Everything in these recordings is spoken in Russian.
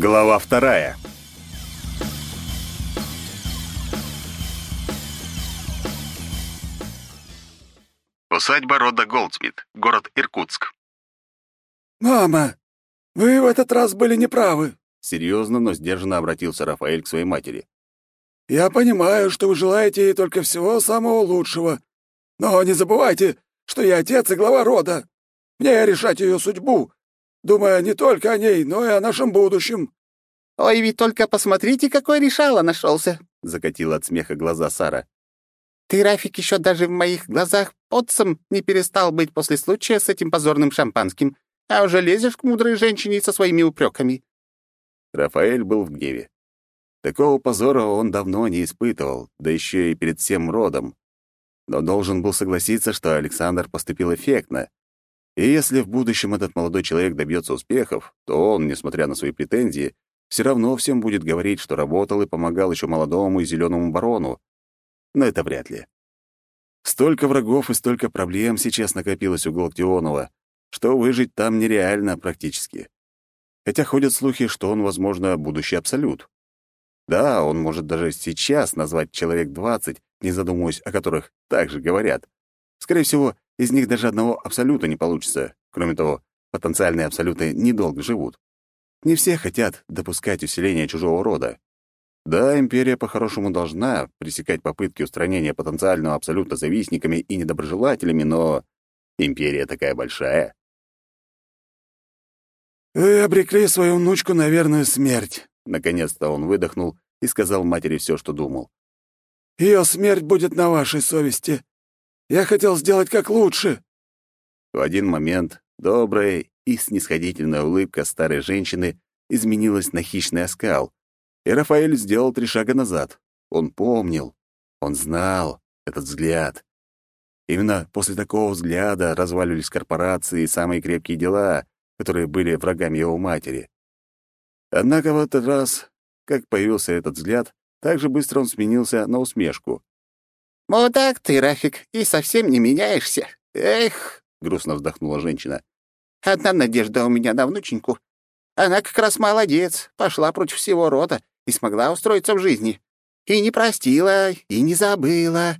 Глава вторая. Усадьба рода Голдсмит, город Иркутск. «Мама, вы в этот раз были неправы», — серьезно, но сдержанно обратился Рафаэль к своей матери. «Я понимаю, что вы желаете ей только всего самого лучшего, но не забывайте, что я отец и глава рода. Мне решать ее судьбу, думая не только о ней, но и о нашем будущем». «Ой, ведь только посмотрите, какой решало нашелся!» — закатила от смеха глаза Сара. «Ты, Рафик, еще даже в моих глазах отцом не перестал быть после случая с этим позорным шампанским, а уже лезешь к мудрой женщине со своими упреками». Рафаэль был в гневе. Такого позора он давно не испытывал, да еще и перед всем родом. Но должен был согласиться, что Александр поступил эффектно. И если в будущем этот молодой человек добьется успехов, то он, несмотря на свои претензии, все равно всем будет говорить, что работал и помогал еще молодому и зеленому барону. Но это вряд ли. Столько врагов и столько проблем сейчас накопилось у Галактионова, что выжить там нереально практически. Хотя ходят слухи, что он, возможно, будущий абсолют. Да, он может даже сейчас назвать человек 20, не задумываясь о которых также говорят. Скорее всего, из них даже одного абсолюта не получится. Кроме того, потенциальные абсолюты недолго живут. Не все хотят допускать усиления чужого рода. Да, империя по-хорошему должна пресекать попытки устранения потенциального абсолюта завистниками и недоброжелателями, но империя такая большая. «Вы обрекли свою внучку на верную смерть», — наконец-то он выдохнул и сказал матери все, что думал. Ее смерть будет на вашей совести. Я хотел сделать как лучше». В один момент добрая и снисходительная улыбка старой женщины изменилась на хищный оскал, и Рафаэль сделал три шага назад. Он помнил, он знал этот взгляд. Именно после такого взгляда разваливались корпорации и самые крепкие дела, которые были врагами его матери. Однако в этот раз, как появился этот взгляд, так же быстро он сменился на усмешку. «Мудак ты, Рафик, и совсем не меняешься. Эх!» — грустно вздохнула женщина. «Одна надежда у меня на внученьку. Она как раз молодец, пошла против всего рода и смогла устроиться в жизни. И не простила, и не забыла».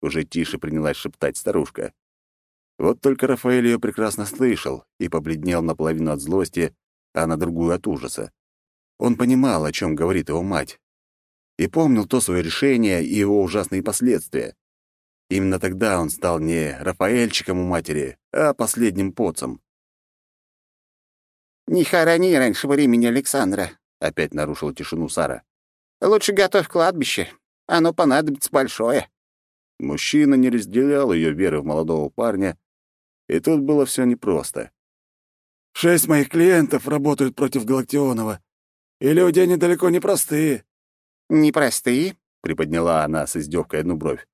Уже тише принялась шептать старушка. Вот только Рафаэль ее прекрасно слышал и побледнел наполовину от злости, а на другую от ужаса. Он понимал, о чем говорит его мать, и помнил то свое решение и его ужасные последствия. Именно тогда он стал не Рафаэльчиком у матери, а последним поцом. «Не хорони раньше времени Александра», — опять нарушила тишину Сара. «Лучше готовь кладбище. Оно понадобится большое». Мужчина не разделял ее веры в молодого парня, и тут было все непросто. «Шесть моих клиентов работают против Галактионова, и люди они далеко не простые. «Непростые?» — приподняла она с издевкой одну бровь.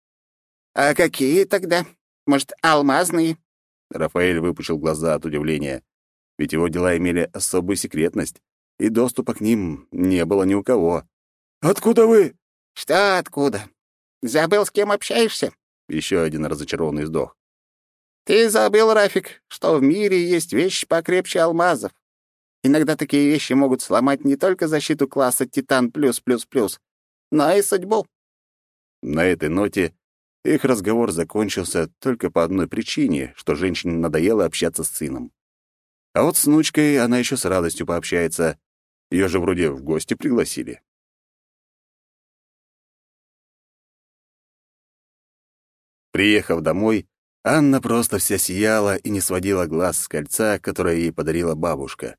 «А какие тогда? Может, алмазные?» Рафаэль выпучил глаза от удивления, ведь его дела имели особую секретность, и доступа к ним не было ни у кого. «Откуда вы?» «Что откуда? Забыл, с кем общаешься?» Еще один разочарованный вздох. «Ты забыл, Рафик, что в мире есть вещи покрепче алмазов. Иногда такие вещи могут сломать не только защиту класса «Титан плюс-плюс-плюс», но и судьбу». На этой ноте их разговор закончился только по одной причине, что женщине надоело общаться с сыном. А вот с внучкой она еще с радостью пообщается. Ее же вроде в гости пригласили. Приехав домой, Анна просто вся сияла и не сводила глаз с кольца, которое ей подарила бабушка.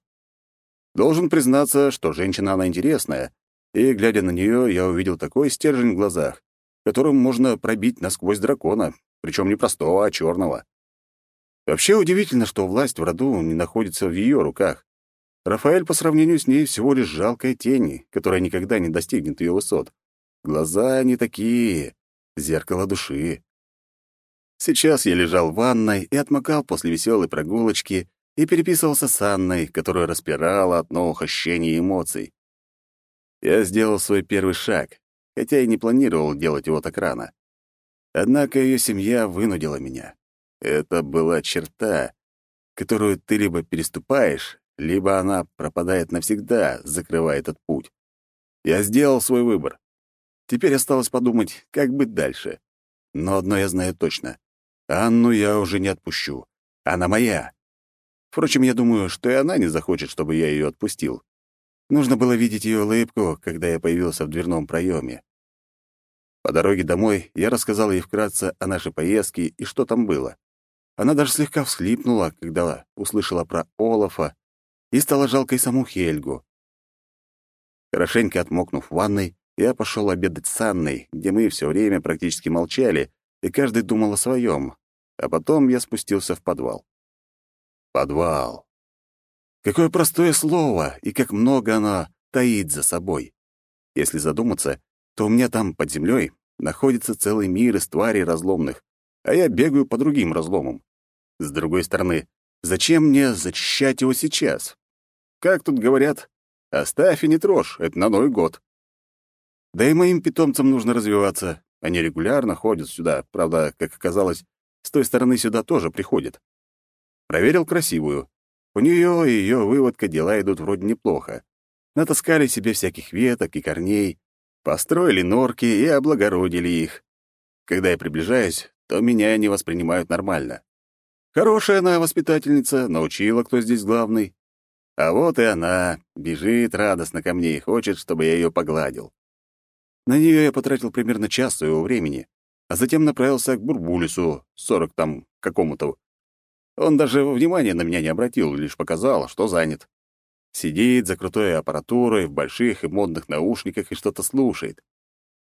Должен признаться, что женщина она интересная, и, глядя на нее, я увидел такой стержень в глазах, которым можно пробить насквозь дракона, причем не простого, а черного. Вообще удивительно, что власть в роду не находится в ее руках. Рафаэль по сравнению с ней всего лишь жалкая тень, которая никогда не достигнет ее высот. Глаза не такие, зеркало души. Сейчас я лежал в ванной и отмокал после веселой прогулочки и переписывался с Анной, которая распирала от новых ощущений и эмоций. Я сделал свой первый шаг, хотя и не планировал делать его так рано. Однако ее семья вынудила меня. Это была черта, которую ты либо переступаешь, либо она пропадает навсегда, закрывая этот путь. Я сделал свой выбор. Теперь осталось подумать, как быть дальше. Но одно я знаю точно. Анну я уже не отпущу. Она моя. Впрочем, я думаю, что и она не захочет, чтобы я ее отпустил. Нужно было видеть ее улыбку, когда я появился в дверном проеме. По дороге домой я рассказал ей вкратце о нашей поездке и что там было. Она даже слегка всхлипнула, когда услышала про Олафа, и стала жалкой саму Хельгу. Хорошенько отмокнув в ванной, я пошел обедать с Анной, где мы все время практически молчали, и каждый думал о своем. А потом я спустился в подвал. Подвал. Какое простое слово, и как много оно таит за собой. Если задуматься, то у меня там, под землей, находится целый мир из тварей разломных, а я бегаю по другим разломам. С другой стороны, зачем мне зачищать его сейчас? Как тут говорят, оставь и не трожь, это на Новый год. Да и моим питомцам нужно развиваться. Они регулярно ходят сюда, правда, как оказалось, с той стороны сюда тоже приходят. Проверил красивую. У нее и ее выводка дела идут вроде неплохо. Натаскали себе всяких веток и корней, построили норки и облагородили их. Когда я приближаюсь, то меня не воспринимают нормально. Хорошая она воспитательница, научила, кто здесь главный. А вот и она, бежит радостно ко мне и хочет, чтобы я ее погладил. На нее я потратил примерно час своего времени, а затем направился к Бурбулису, сорок там какому-то. Он даже внимания на меня не обратил, лишь показал, что занят. Сидит за крутой аппаратурой в больших и модных наушниках и что-то слушает.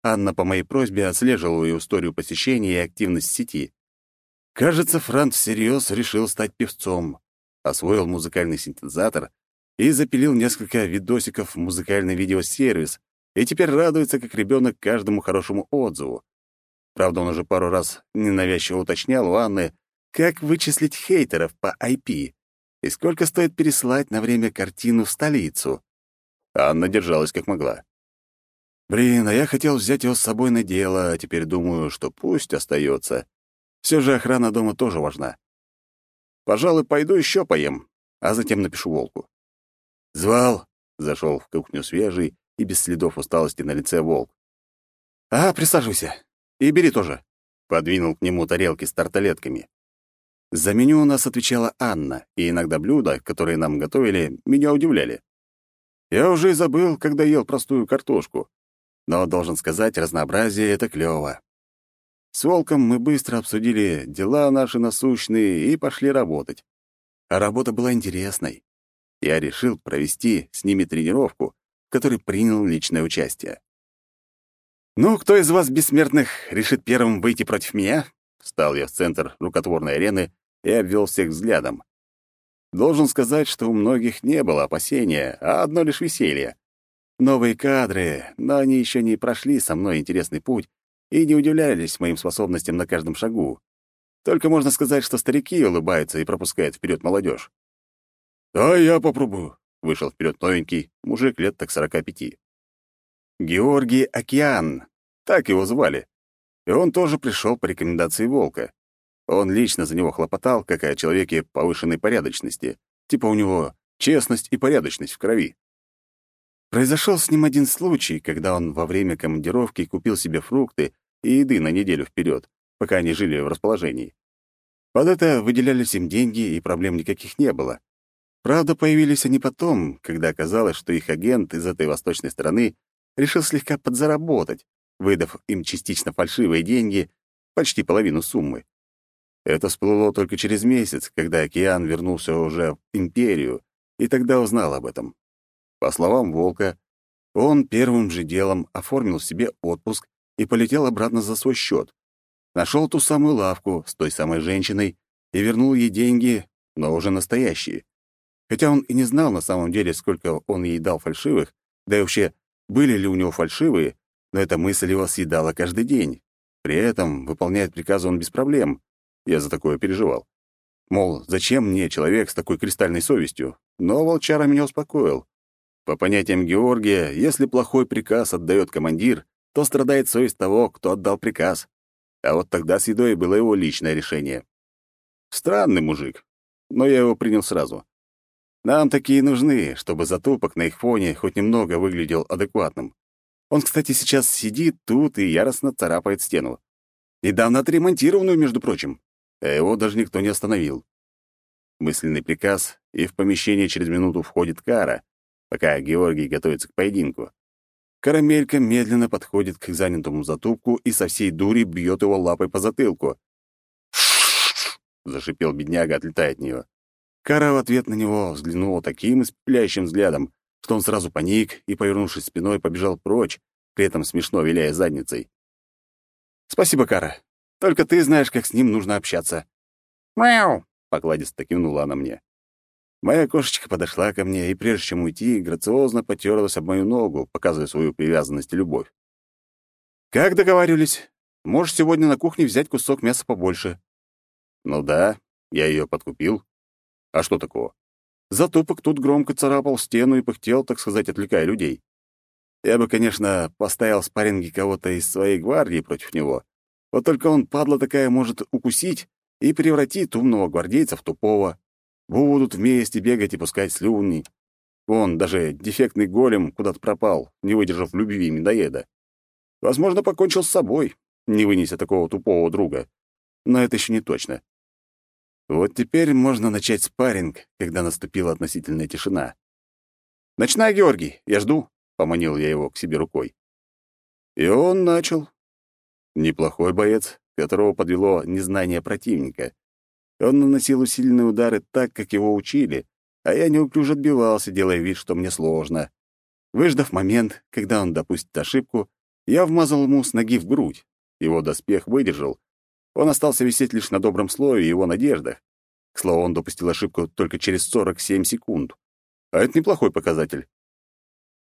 Анна по моей просьбе отслеживала ее историю посещения и активность сети. Кажется, Франц всерьез решил стать певцом, освоил музыкальный синтезатор и запилил несколько видосиков в музыкальный видеосервис, и теперь радуется, как ребенок, каждому хорошему отзыву. Правда, он уже пару раз ненавязчиво уточнял у Анны, как вычислить хейтеров по IP и сколько стоит переслать на время картину в столицу. Анна держалась как могла. Блин, а я хотел взять его с собой на дело, а теперь думаю, что пусть остается. Все же охрана дома тоже важна. Пожалуй, пойду еще поем, а затем напишу волку. Звал, зашел в кухню свежий, и без следов усталости на лице волк. «А, присаживайся. И бери тоже». Подвинул к нему тарелки с тарталетками. За меню у нас отвечала Анна, и иногда блюда, которые нам готовили, меня удивляли. Я уже и забыл, когда ел простую картошку. Но, должен сказать, разнообразие — это клёво. С Волком мы быстро обсудили дела наши насущные и пошли работать. А работа была интересной. Я решил провести с ними тренировку, который принял личное участие. «Ну, кто из вас, бессмертных, решит первым выйти против меня?» Встал я в центр рукотворной арены и обвел всех взглядом. Должен сказать, что у многих не было опасения, а одно лишь веселье. Новые кадры, но они еще не прошли со мной интересный путь и не удивлялись моим способностям на каждом шагу. Только можно сказать, что старики улыбаются и пропускают вперед молодежь. «Да, я попробую», Вышел вперед новенький, мужик лет так сорока пяти. Георгий Океан, так его звали. И он тоже пришел по рекомендации Волка. Он лично за него хлопотал, как о человеке повышенной порядочности. Типа у него честность и порядочность в крови. Произошел с ним один случай, когда он во время командировки купил себе фрукты и еды на неделю вперед, пока они жили в расположении. Под это выделялись им деньги, и проблем никаких не было. Правда, появились они потом, когда оказалось, что их агент из этой восточной страны решил слегка подзаработать, выдав им частично фальшивые деньги, почти половину суммы. Это всплыло только через месяц, когда Океан вернулся уже в Империю, и тогда узнал об этом. По словам Волка, он первым же делом оформил себе отпуск и полетел обратно за свой счет. Нашел ту самую лавку с той самой женщиной и вернул ей деньги, но уже настоящие. Хотя он и не знал на самом деле, сколько он ей дал фальшивых, да и вообще, были ли у него фальшивые, но эта мысль его съедала каждый день. При этом выполняет приказы он без проблем. Я за такое переживал. Мол, зачем мне человек с такой кристальной совестью? Но волчара меня успокоил. По понятиям Георгия, если плохой приказ отдает командир, то страдает совесть того, кто отдал приказ. А вот тогда с едой было его личное решение. Странный мужик, но я его принял сразу. Нам такие нужны, чтобы затупок на их фоне хоть немного выглядел адекватным. Он, кстати, сейчас сидит тут и яростно царапает стену. Недавно отремонтированную, между прочим. А его даже никто не остановил. Мысленный приказ, и в помещение через минуту входит Кара, пока Георгий готовится к поединку. Карамелька медленно подходит к занятому затупку и со всей дури бьет его лапой по затылку. зашипел бедняга, отлетая от нее. Кара в ответ на него взглянула таким испепеляющим взглядом, что он сразу паник и, повернувшись спиной, побежал прочь, при этом смешно виляя задницей. «Спасибо, Кара. Только ты знаешь, как с ним нужно общаться». «Мяу!» — покладисто кивнула она мне. Моя кошечка подошла ко мне и, прежде чем уйти, грациозно потерлась об мою ногу, показывая свою привязанность и любовь. «Как договаривались, можешь сегодня на кухне взять кусок мяса побольше». «Ну да, я ее подкупил. А что такого? Затупок тут громко царапал стену и пыхтел, так сказать, отвлекая людей. Я бы, конечно, поставил в спарринге кого-то из своей гвардии против него. Вот только он, падла такая, может укусить и превратить умного гвардейца в тупого. Будут вместе бегать и пускать слюни. Он даже дефектный голем куда-то пропал, не выдержав любви медоеда. Возможно, покончил с собой, не вынеся такого тупого друга. Но это еще не точно. Вот теперь можно начать спарринг, когда наступила относительная тишина. «Начинай, Георгий, я жду», — поманил я его к себе рукой. И он начал. Неплохой боец, которого подвело незнание противника. Он наносил усиленные удары так, как его учили, а я неуклюже отбивался, делая вид, что мне сложно. Выждав момент, когда он допустит ошибку, я вмазал ему с ноги в грудь. Его доспех выдержал, он остался висеть лишь на добром слое его надеждах. К слову, он допустил ошибку только через 47 секунд. А это неплохой показатель.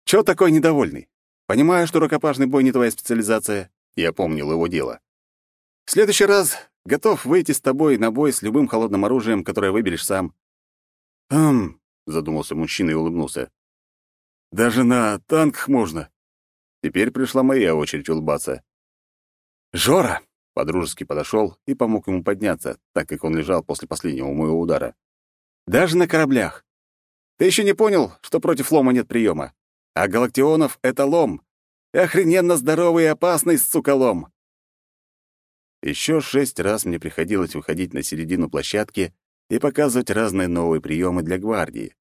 Чего такой недовольный? Понимаю, что рукопашный бой не твоя специализация. Я помнил его дело. В следующий раз готов выйти с тобой на бой с любым холодным оружием, которое выберешь сам. «Хм», — задумался мужчина и улыбнулся. «Даже на танках можно». Теперь пришла моя очередь улыбаться. «Жора!» Подружески подошел и помог ему подняться, так как он лежал после последнего моего удара. «Даже на кораблях. Ты еще не понял, что против лома нет приема. А галактионов — это лом. Охрененно здоровый и опасный, сука, лом!» Еще шесть раз мне приходилось выходить на середину площадки и показывать разные новые приемы для гвардии.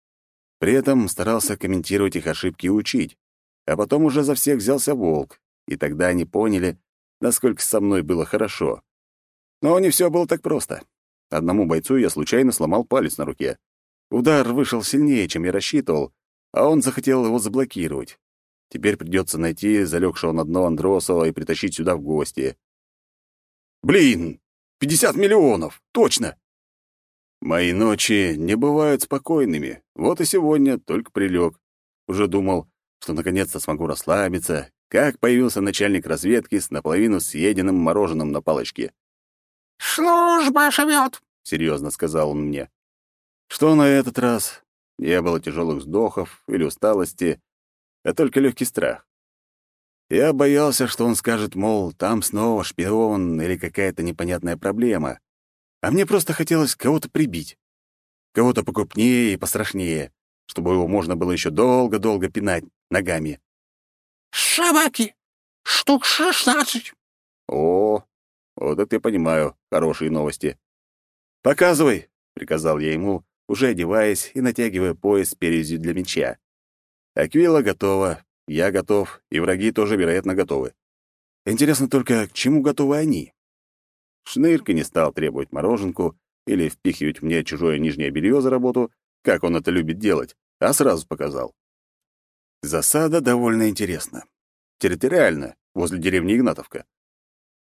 При этом старался комментировать их ошибки и учить. А потом уже за всех взялся волк, и тогда они поняли, насколько со мной было хорошо. Но не все было так просто. Одному бойцу я случайно сломал палец на руке. Удар вышел сильнее, чем я рассчитывал, а он захотел его заблокировать. Теперь придется найти залегшего на дно Андросова и притащить сюда в гости. Блин, 50 миллионов, точно! Мои ночи не бывают спокойными. Вот и сегодня только прилег. Уже думал, что наконец-то смогу расслабиться как появился начальник разведки с наполовину съеденным мороженым на палочке. «Служба живет», — серьезно сказал он мне. Что на этот раз? Не было тяжелых вздохов или усталости, а только легкий страх. Я боялся, что он скажет, мол, там снова шпион или какая-то непонятная проблема. А мне просто хотелось кого-то прибить. Кого-то покрупнее и пострашнее, чтобы его можно было еще долго-долго пинать ногами. «Собаки! Штук шестнадцать!» «О, вот это я понимаю, хорошие новости!» «Показывай!» — приказал я ему, уже одеваясь и натягивая пояс с перевязью для меча. Аквила готова, я готов, и враги тоже, вероятно, готовы. Интересно только, к чему готовы они? Шнырка не стал требовать мороженку или впихивать мне чужое нижнее белье за работу, как он это любит делать, а сразу показал. Засада довольно интересна. Территориально, возле деревни Игнатовка.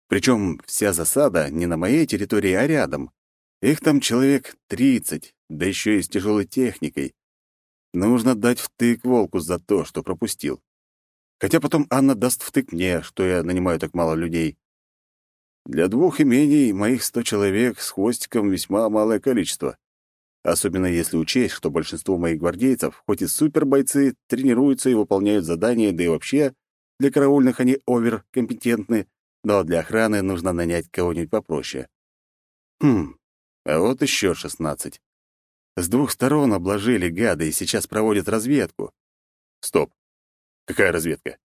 Причем вся засада не на моей территории, а рядом. Их там человек тридцать, да еще и с тяжелой техникой. Нужно дать втык волку за то, что пропустил. Хотя потом Анна даст втык мне, что я нанимаю так мало людей. Для двух имений моих сто человек с хвостиком весьма малое количество. Особенно если учесть, что большинство моих гвардейцев, хоть и супербойцы, тренируются и выполняют задания, да и вообще для караульных они оверкомпетентны, но для охраны нужно нанять кого-нибудь попроще. Хм, а вот еще шестнадцать. С двух сторон обложили гады и сейчас проводят разведку. Стоп. Какая разведка?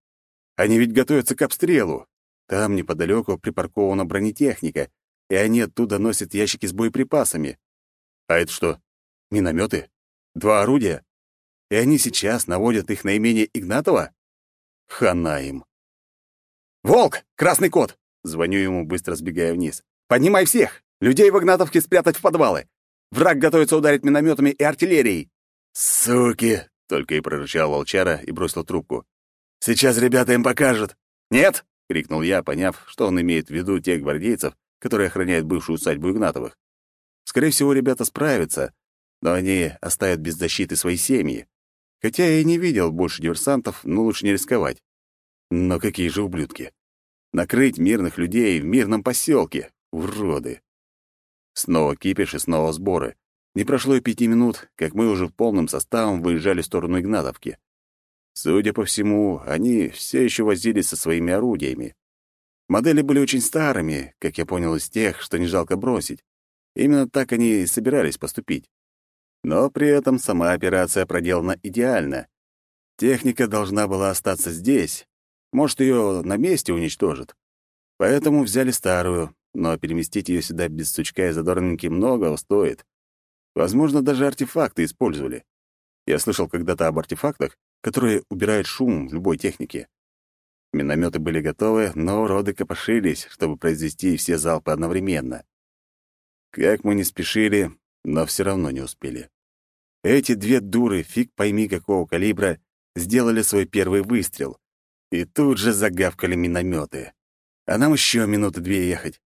Они ведь готовятся к обстрелу. Там неподалеку припаркована бронетехника, и они оттуда носят ящики с боеприпасами. А это что? Минометы? Два орудия? И они сейчас наводят их на имение Игнатова? Хана им. «Волк! Красный кот!» Звоню ему, быстро сбегая вниз. «Поднимай всех! Людей в Игнатовке спрятать в подвалы! Враг готовится ударить минометами и артиллерией!» «Суки!» — только и прорычал волчара и бросил трубку. «Сейчас ребята им покажут!» «Нет!» — крикнул я, поняв, что он имеет в виду тех гвардейцев, которые охраняют бывшую усадьбу Игнатовых. Скорее всего, ребята справятся, но они оставят без защиты свои семьи. Хотя я и не видел больше диверсантов, но лучше не рисковать. Но какие же ублюдки! Накрыть мирных людей в мирном поселке! Уроды! Снова кипиш и снова сборы. Не прошло и пяти минут, как мы уже полным составом выезжали в сторону Игнатовки. Судя по всему, они все еще возились со своими орудиями. Модели были очень старыми, как я понял из тех, что не жалко бросить. Именно так они и собирались поступить. Но при этом сама операция проделана идеально. Техника должна была остаться здесь. Может, ее на месте уничтожат. Поэтому взяли старую, но переместить ее сюда без сучка и задорненьки много стоит. Возможно, даже артефакты использовали. Я слышал когда-то об артефактах, которые убирают шум в любой технике. Минометы были готовы, но уроды копошились, чтобы произвести все залпы одновременно. Как мы не спешили, но все равно не успели. Эти две дуры, фиг пойми какого калибра, сделали свой первый выстрел. И тут же загавкали минометы. А нам еще минуты две ехать.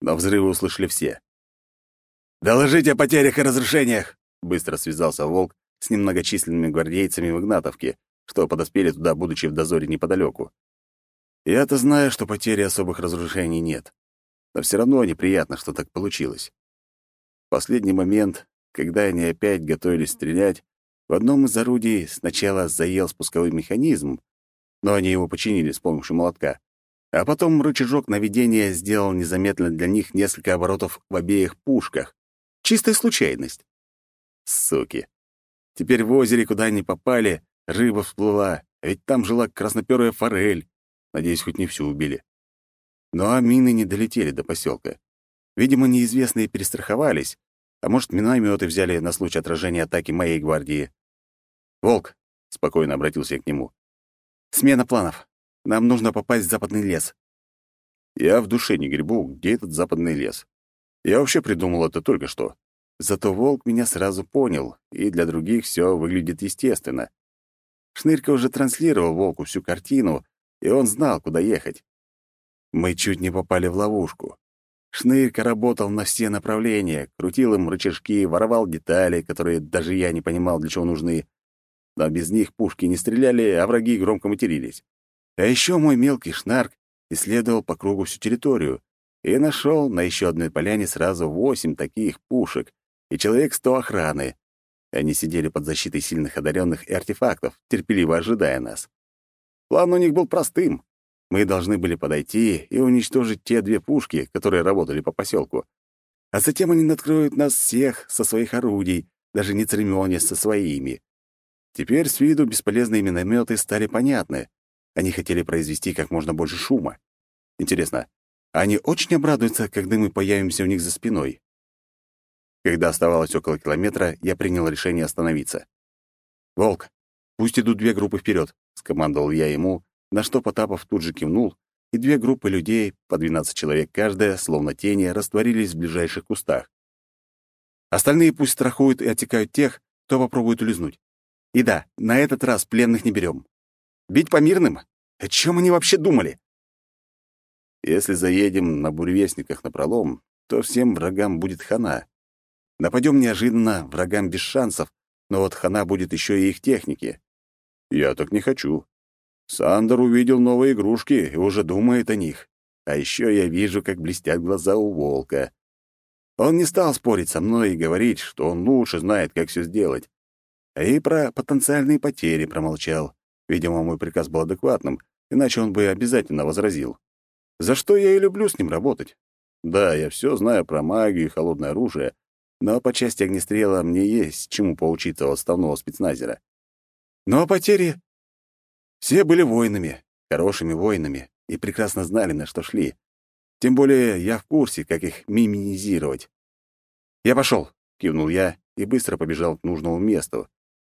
Но взрывы услышали все. «Доложите о потерях и разрушениях!» Быстро связался Волк с немногочисленными гвардейцами в Игнатовке, что подоспели туда, будучи в дозоре неподалеку. Я-то знаю, что потери особых разрушений нет. Но все равно неприятно, что так получилось. В последний момент когда они опять готовились стрелять, в одном из орудий сначала заел спусковой механизм, но они его починили с помощью молотка, а потом рычажок наведения сделал незаметно для них несколько оборотов в обеих пушках. Чистая случайность. Суки. Теперь в озере, куда они попали, рыба всплыла, а ведь там жила красноперая форель. Надеюсь, хоть не всю убили. Но а мины не долетели до поселка. Видимо, неизвестные перестраховались, а может, минометы взяли на случай отражения атаки моей гвардии. «Волк», — спокойно обратился я к нему, — «смена планов. Нам нужно попасть в западный лес». Я в душе не гребу, где этот западный лес. Я вообще придумал это только что. Зато волк меня сразу понял, и для других все выглядит естественно. Шнырька уже транслировал волку всю картину, и он знал, куда ехать. Мы чуть не попали в ловушку. Шнырька работал на все направления, крутил им рычажки, воровал детали, которые даже я не понимал, для чего нужны. Но без них пушки не стреляли, а враги громко матерились. А еще мой мелкий шнарк исследовал по кругу всю территорию и нашел на еще одной поляне сразу восемь таких пушек и человек сто охраны. Они сидели под защитой сильных одаренных и артефактов, терпеливо ожидая нас. План у них был простым мы должны были подойти и уничтожить те две пушки, которые работали по поселку. А затем они накроют нас всех со своих орудий, даже не церемонясь со своими. Теперь с виду бесполезные минометы стали понятны. Они хотели произвести как можно больше шума. Интересно, они очень обрадуются, когда мы появимся у них за спиной. Когда оставалось около километра, я принял решение остановиться. «Волк, пусть идут две группы вперед, скомандовал я ему, на что Потапов тут же кивнул, и две группы людей, по 12 человек каждая, словно тени, растворились в ближайших кустах. Остальные пусть страхуют и отекают тех, кто попробует улизнуть. И да, на этот раз пленных не берем. Бить по мирным? О чем они вообще думали? Если заедем на буревестниках напролом, то всем врагам будет хана. Нападем неожиданно, врагам без шансов, но вот хана будет еще и их техники. Я так не хочу. Сандер увидел новые игрушки и уже думает о них. А еще я вижу, как блестят глаза у волка. Он не стал спорить со мной и говорить, что он лучше знает, как все сделать. И про потенциальные потери промолчал. Видимо, мой приказ был адекватным, иначе он бы обязательно возразил. За что я и люблю с ним работать. Да, я все знаю про магию и холодное оружие, но по части огнестрела мне есть чему поучиться у отставного спецназера. Но потери... Все были воинами, хорошими воинами, и прекрасно знали, на что шли. Тем более я в курсе, как их минимизировать. «Я пошел», — кивнул я и быстро побежал к нужному месту.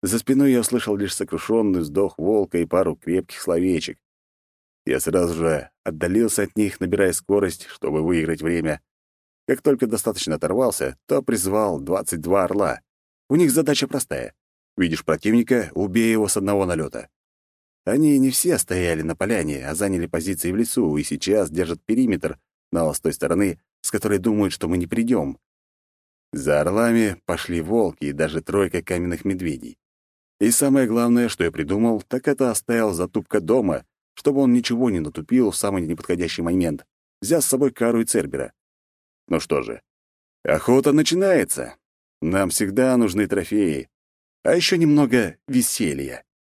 За спиной я услышал лишь сокрушенный вздох волка и пару крепких словечек. Я сразу же отдалился от них, набирая скорость, чтобы выиграть время. Как только достаточно оторвался, то призвал 22 орла. У них задача простая. Видишь противника — убей его с одного налета. Они не все стояли на поляне, а заняли позиции в лесу и сейчас держат периметр, но с той стороны, с которой думают, что мы не придем. За орлами пошли волки и даже тройка каменных медведей. И самое главное, что я придумал, так это оставил затупка дома, чтобы он ничего не натупил в самый неподходящий момент, взяв с собой Кару и Цербера. Ну что же, охота начинается. Нам всегда нужны трофеи, а еще немного веселья.